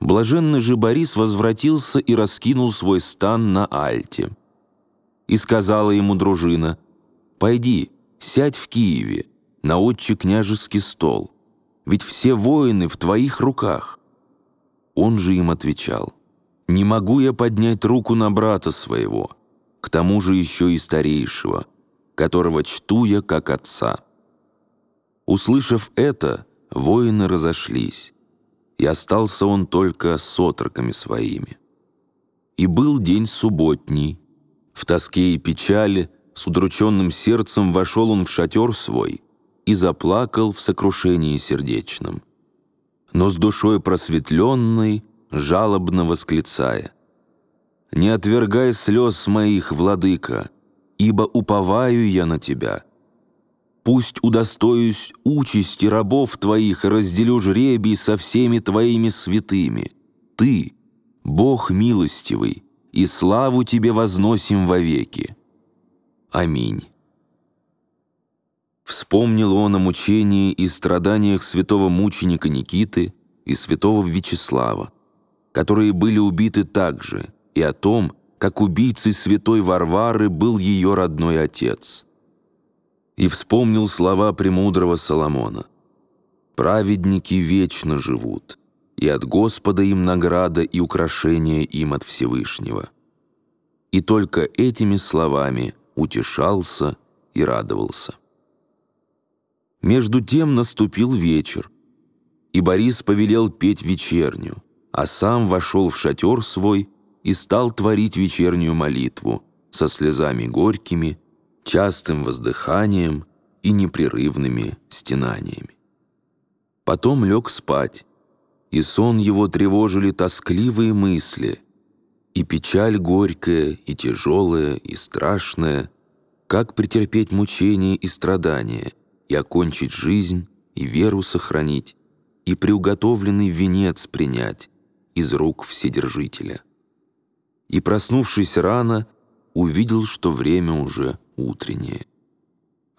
Блаженный же Борис возвратился и раскинул свой стан на Альте. И сказала ему дружина, «Пойди, сядь в Киеве, на отче княжеский стол, ведь все воины в твоих руках». Он же им отвечал, «Не могу я поднять руку на брата своего, к тому же еще и старейшего, которого чту я как отца». Услышав это, воины разошлись, и остался он только с отроками своими. И был день субботний. В тоске и печали, с удрученным сердцем вошел он в шатер свой и заплакал в сокрушении сердечном. Но с душой просветленной, жалобно восклицая, «Не отвергай слез моих, владыка, ибо уповаю я на тебя» Пусть удостоюсь участи рабов твоих и разделю жребий со всеми твоими святыми. Ты, Бог милостивый, и славу тебе возносим вовеки. Аминь. Вспомнил он о мучении и страданиях святого мученика Никиты и святого Вячеслава, которые были убиты также, и о том, как убийцей святой Варвары был ее родной отец – и вспомнил слова премудрого Соломона. «Праведники вечно живут, и от Господа им награда и украшение им от Всевышнего». И только этими словами утешался и радовался. Между тем наступил вечер, и Борис повелел петь вечерню, а сам вошел в шатер свой и стал творить вечернюю молитву со слезами горькими частым воздыханием и непрерывными стенаниями. Потом лег спать, и сон его тревожили тоскливые мысли, и печаль горькая, и тяжелая, и страшная, как претерпеть мучения и страдания, и окончить жизнь, и веру сохранить, и приуготовленный венец принять из рук Вседержителя. И, проснувшись рано, увидел, что время уже утреннее.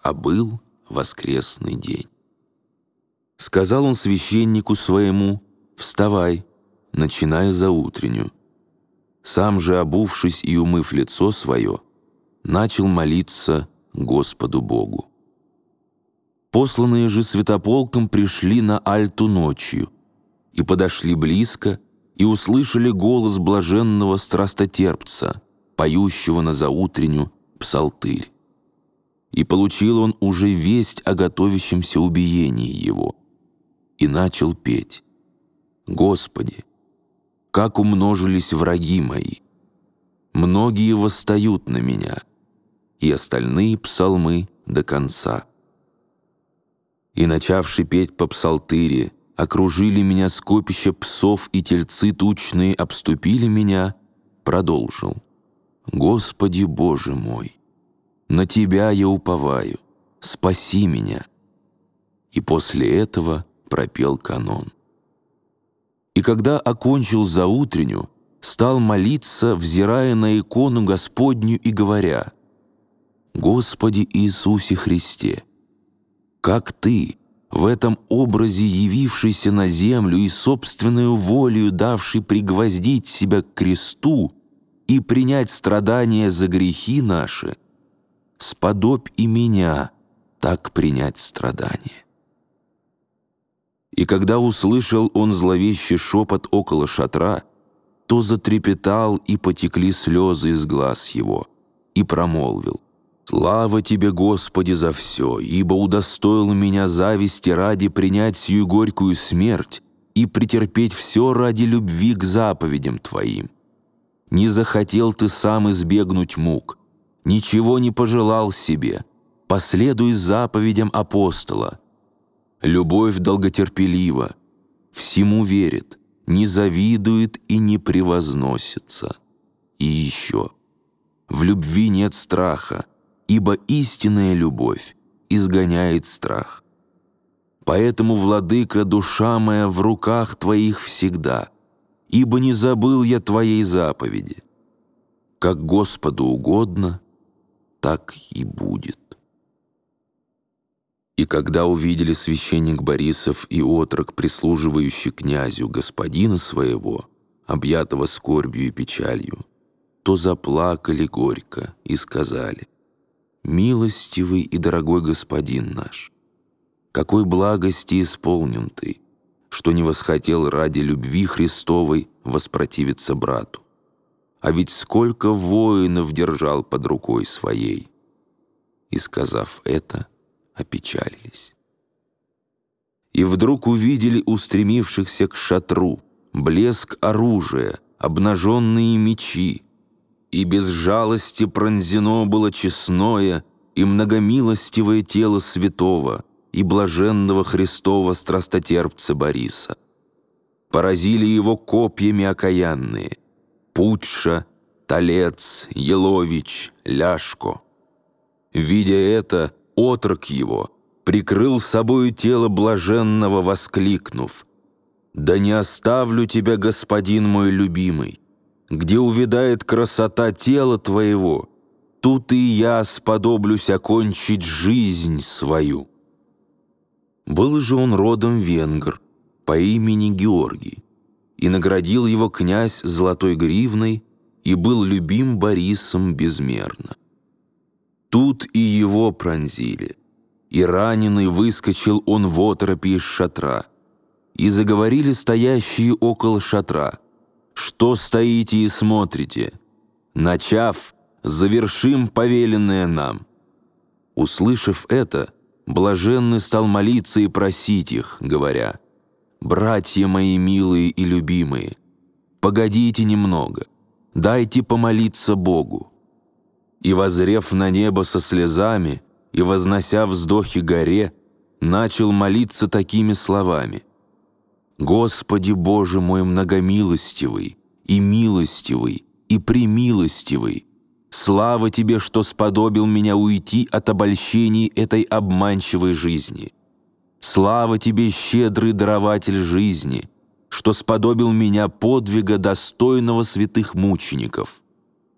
А был воскресный день. Сказал он священнику своему «Вставай, начиная за утреннюю». Сам же, обувшись и умыв лицо свое, начал молиться Господу Богу. Посланные же святополком пришли на Альту ночью и подошли близко и услышали голос блаженного страстотерпца, поющего на заутренню псалтырь. И получил он уже весть о готовящемся убиении его. И начал петь. «Господи, как умножились враги мои! Многие восстают на меня, и остальные псалмы до конца». И, начавши петь по псалтыре, окружили меня скопища псов, и тельцы тучные обступили меня, продолжил. Господи Боже мой, на Тебя я уповаю, спаси меня. И после этого пропел канон. И когда окончил заутренню, стал молиться, взирая на икону Господню и говоря, «Господи Иисусе Христе, как Ты, в этом образе явившийся на землю и собственную волею давший пригвоздить себя к кресту, и принять страдания за грехи наши, сподобь и меня так принять страдания. И когда услышал он зловещий шепот около шатра, то затрепетал и потекли слезы из глаз его, и промолвил, «Слава Тебе, Господи, за все, ибо удостоил меня зависти ради принять сию горькую смерть и претерпеть все ради любви к заповедям Твоим. Не захотел ты сам избегнуть мук, ничего не пожелал себе, последуй заповедям апостола. Любовь долготерпелива, всему верит, не завидует и не превозносится. И еще, в любви нет страха, ибо истинная любовь изгоняет страх. Поэтому, владыка, душа моя в руках твоих всегда — ибо не забыл я Твоей заповеди. Как Господу угодно, так и будет». И когда увидели священник Борисов и отрок, прислуживающий князю господина своего, объятого скорбью и печалью, то заплакали горько и сказали, «Милостивый и дорогой господин наш, какой благости исполнен ты, что не восхотел ради любви Христовой воспротивиться брату. А ведь сколько воинов держал под рукой своей!» И, сказав это, опечалились. И вдруг увидели устремившихся к шатру блеск оружия, обнаженные мечи, и без жалости пронзено было честное и многомилостивое тело святого и блаженного Христова страстотерпца Бориса. Поразили его копьями окаянные Путша, Толец, Елович, Ляшко. Видя это, отрок его, прикрыл собою тело блаженного, воскликнув, «Да не оставлю тебя, господин мой любимый, где увидает красота тела твоего, тут и я сподоблюсь окончить жизнь свою». Был же он родом венгр по имени Георгий, и наградил его князь золотой гривной и был любим Борисом безмерно. Тут и его пронзили. И раненый выскочил он в оторопи из шатра. И заговорили стоящие около шатра. «Что стоите и смотрите? Начав, завершим повеленное нам». Услышав это, блаженный стал молиться и просить их, говоря, «Братья мои милые и любимые, погодите немного, дайте помолиться Богу» и, возрев на небо со слезами и вознося вздохи горе, начал молиться такими словами. «Господи Боже мой многомилостивый и милостивый и премилостивый, слава Тебе, что сподобил меня уйти от обольщений этой обманчивой жизни. Слава Тебе, щедрый дарователь жизни, что сподобил меня подвига достойного святых мучеников».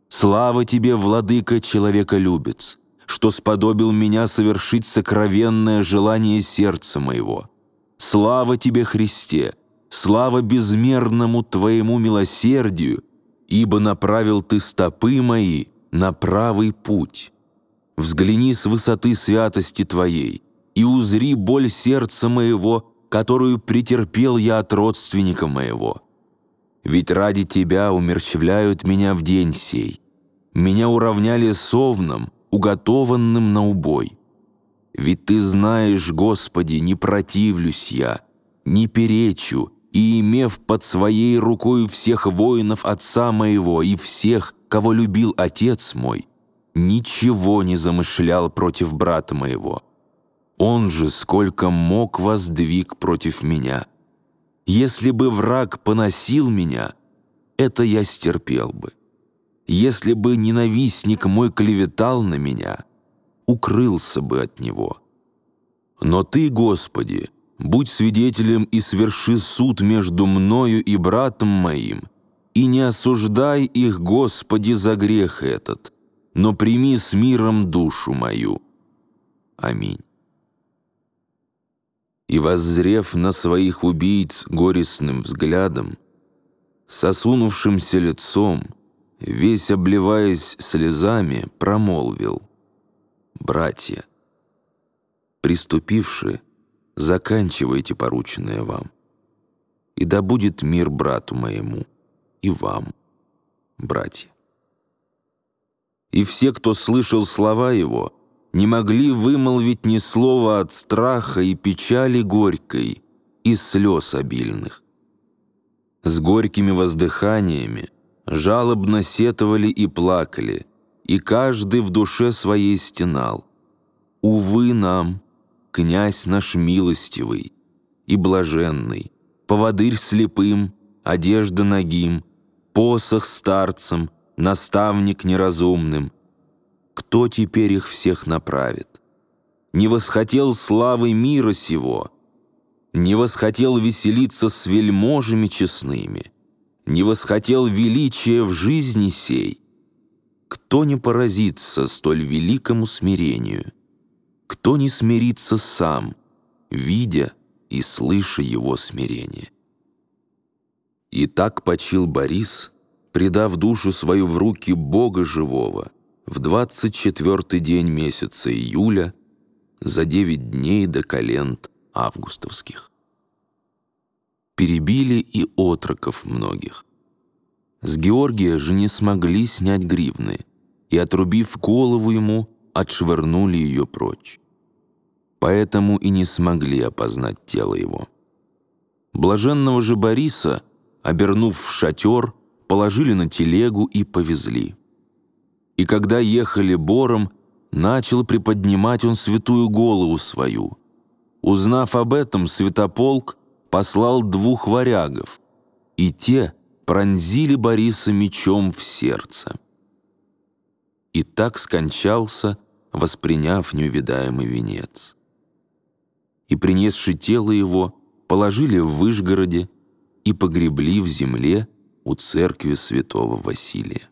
Слава тебе, владыка человеколюбец, что сподобил меня совершить сокровенное желание сердца моего. Слава тебе, Христе, слава безмерному твоему милосердию, ибо направил ты стопы мои на правый путь. Взгляни с высоты святости твоей и узри боль сердца моего, которую претерпел я от родственника моего» Ведь ради Тебя умерщвляют меня в день сей. Меня уравняли с овном, уготованным на убой. Ведь Ты знаешь, Господи, не противлюсь я, не перечу, и, имев под своей рукой всех воинов отца моего и всех, кого любил отец мой, ничего не замышлял против брата моего. Он же сколько мог воздвиг против меня». Если бы враг поносил меня, это я стерпел бы. Если бы ненавистник мой клеветал на меня, укрылся бы от него. Но Ты, Господи, будь свидетелем и сверши суд между мною и братом моим, и не осуждай их, Господи, за грех этот, но прими с миром душу мою. Аминь и, воззрев на своих убийц горестным взглядом, сосунувшимся лицом, весь обливаясь слезами, промолвил «Братья, приступивши, заканчивайте порученное вам, и да будет мир брату моему и вам, братья». И все, кто слышал слова его, не могли вымолвить ни слова от страха и печали горькой и слез обильных. С горькими воздыханиями жалобно сетовали и плакали, и каждый в душе своей стенал. «Увы нам, князь наш милостивый и блаженный, поводырь слепым, одежда ногим, посох старцем, наставник неразумным, кто теперь их всех направит? Не восхотел славы мира сего, не восхотел веселиться с вельможами честными, не восхотел величия в жизни сей. Кто не поразится столь великому смирению? кто не смирится сам, видя и слыша его смирение. И так почил Борис, предав душу свою в руки Бога живого, в двадцать четвертый день месяца июля, за девять дней до календ августовских. Перебили и отроков многих. С Георгия же не смогли снять гривны, и, отрубив голову ему, отшвырнули ее прочь. Поэтому и не смогли опознать тело его. Блаженного же Бориса, обернув в шатер, положили на телегу и повезли. И когда ехали бором, начал приподнимать он святую голову свою. Узнав об этом, святополк послал двух варягов, и те пронзили Бориса мечом в сердце. И так скончался, восприняв неувидаемый венец. И, принесши тело его, положили в Выжгороде и погребли в земле у церкви святого Василия.